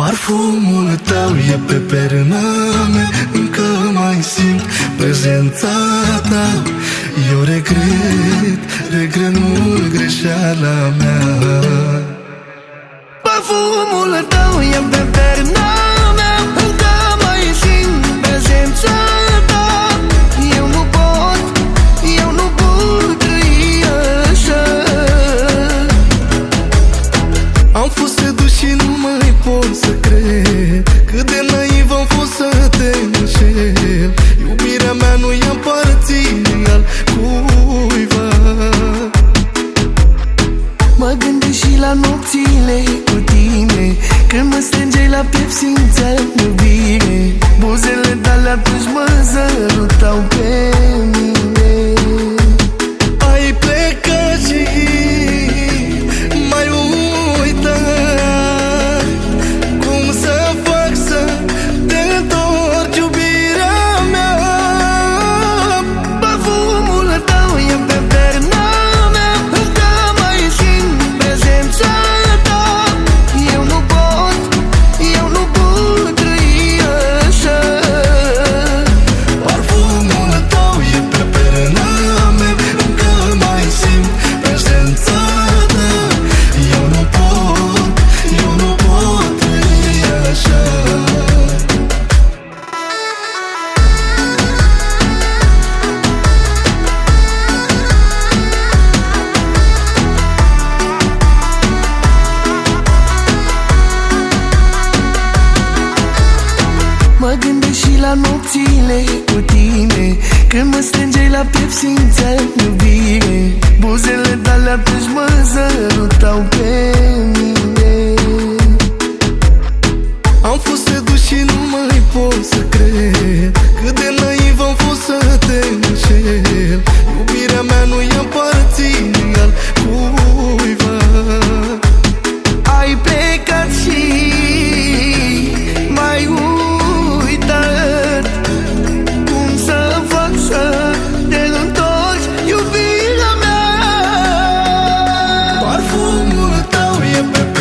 Parfumul tău e pe perna mea Încă mai simt prezența ta. Eu regret, regret mult greșeala mea la piept simțeam iubire Buzele tale atunci mă zărutau pe la nopțile cu tine. Când mă strângeai la piept simțeam iubire Buzele tale atunci mă sărutau pe mine. Am fost sedus și nu mai pot să cred. Cât de naiv am fost să te înșel siempre